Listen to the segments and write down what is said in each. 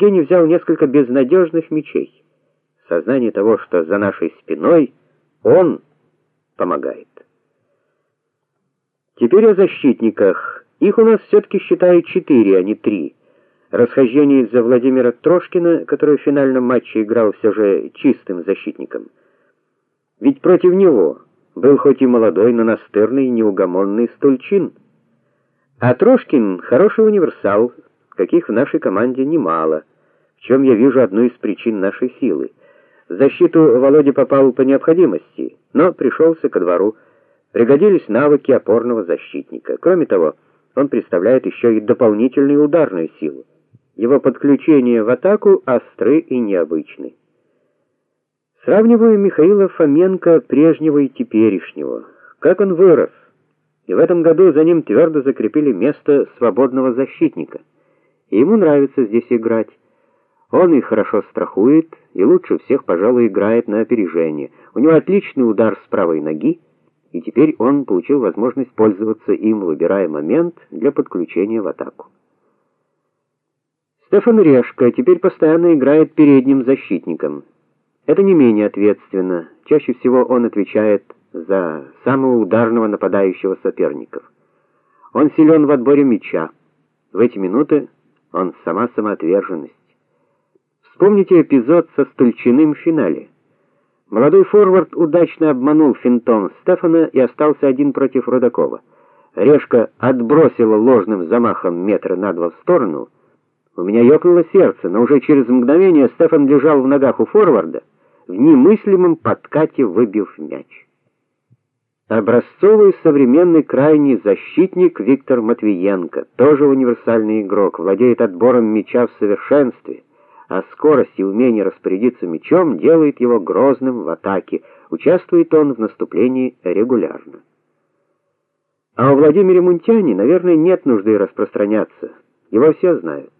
Евгений взял несколько безнадежных мячей. Сознание того, что за нашей спиной он помогает. Теперь о защитниках. Их у нас все таки считают четыре, а не три. Расхождение из-за Владимира Трошкина, который в финальном матче играл все же чистым защитником. Ведь против него был хоть и молодой, но настырный неугомонный Стульчин. А Трошкин хороший универсал, каких в нашей команде немало, в чем я вижу одну из причин нашей силы. В защиту Володя попал по необходимости, но пришелся ко двору. Пригодились навыки опорного защитника. Кроме того, он представляет еще и дополнительную ударную силу. Его подключения в атаку остры и необычны. Сравниваю Михаила Фоменко прежнего и теперешнего. Как он вырос. И в этом году за ним твердо закрепили место свободного защитника. Ему нравится здесь играть. Он и хорошо страхует, и лучше всех, пожалуй, играет на опережение. У него отличный удар с правой ноги, и теперь он получил возможность пользоваться им, выбирая момент для подключения в атаку. Стефан Решка теперь постоянно играет передним защитником. Это не менее ответственно. Чаще всего он отвечает за самого ударного нападающего соперников. Он силен в отборе мяча. В эти минуты он сама самоотверженность. Вспомните эпизод со Стульчиным в финале. Молодой форвард удачно обманул финтом Стефана и остался один против Рудакова. Решка отбросила ложным замахом метра на два в сторону. У меня ёкнуло сердце, но уже через мгновение Стефан лежал в ногах у форварда, в немыслимом подкате выбив мяч. Образцовый современный крайний защитник Виктор Матвиенко, тоже универсальный игрок, владеет отбором мяча в совершенстве а скорость и умение распорядиться мячом делает его грозным в атаке. Участвует он в наступлении регулярно. А о Владимире Мунтяне, наверное, нет нужды распространяться. Его все знают.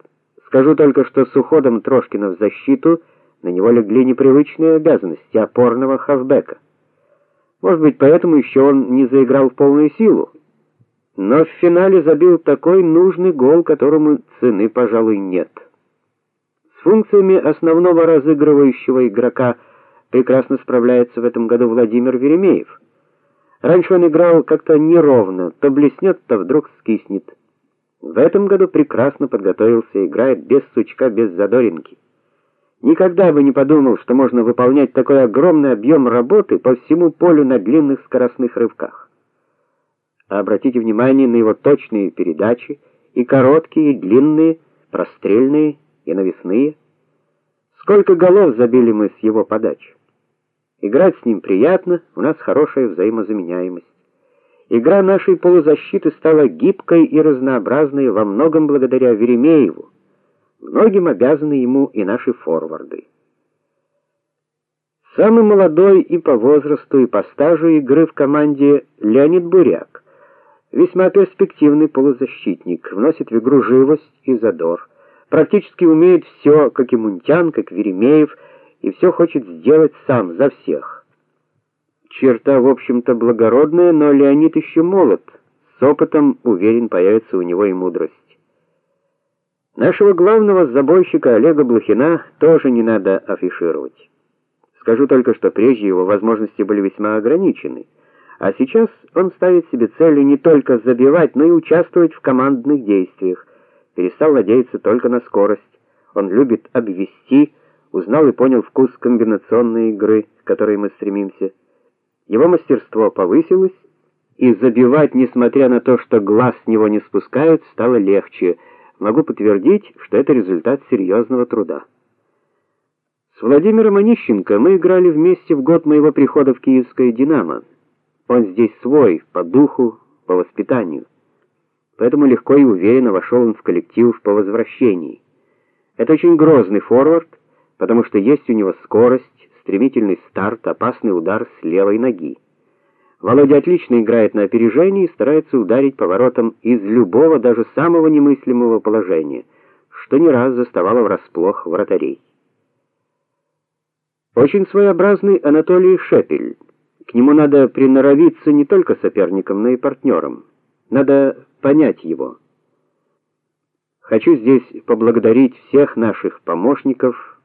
Скажу только, что с уходом Трошкина в защиту на него легли непривычные обязанности опорного хавбека. Может быть, поэтому еще он не заиграл в полную силу. Но в финале забил такой нужный гол, которому цены, пожалуй, нет. С функциями основного разыгрывающего игрока прекрасно справляется в этом году Владимир Веремеев. Раньше он играл как-то неровно, то блеснет, то вдруг скиснет. В этом году прекрасно подготовился, играет без сучка, без задоринки. Никогда бы не подумал, что можно выполнять такой огромный объем работы по всему полю на длинных скоростных рывках. А обратите внимание на его точные передачи, и короткие, и длинные, прострельные и навесные. Сколько голов забили мы с его подач. Играть с ним приятно, у нас хорошая взаимозаменяемость. Игра нашей полузащиты стала гибкой и разнообразной во многом благодаря Веремееву. Многим обязаны ему и наши форварды. Самый молодой и по возрасту, и по стажу игры в команде Леонид Буряк. Весьма перспективный полузащитник, вносит в игру живость и задор практически умеет все, как и Мунтян, как Веремеев, и все хочет сделать сам за всех. Черта, в общем-то, благородная, но Леонид еще молод. С опытом, уверен, появится у него и мудрость. Нашего главного забойщика Олега Блохина тоже не надо афишировать. Скажу только, что прежде его возможности были весьма ограничены, а сейчас он ставит себе целью не только забивать, но и участвовать в командных действиях перестал надеяться только на скорость. Он любит обвести, узнал и понял вкус комбинационной игры, к которой мы стремимся. Его мастерство повысилось, и забивать, несмотря на то, что глаз с него не спускают, стало легче. Могу подтвердить, что это результат серьезного труда. С Владимиром Онищенко мы играли вместе в год моего прихода в Киевское Динамо. Он здесь свой по духу, по воспитанию поэтому легко и уверенно вошел он в коллектив по возвращении. Это очень грозный форвард, потому что есть у него скорость, стремительный старт, опасный удар с левой ноги. Володя отлично играет на опережении и старается ударить поворотом из любого, даже самого немыслимого положения, что не раз заставало врасплох вратарей. Очень своеобразный Анатолий Шепель. К нему надо приноровиться не только соперникам, но и партнерам. Надо понять его. Хочу здесь поблагодарить всех наших помощников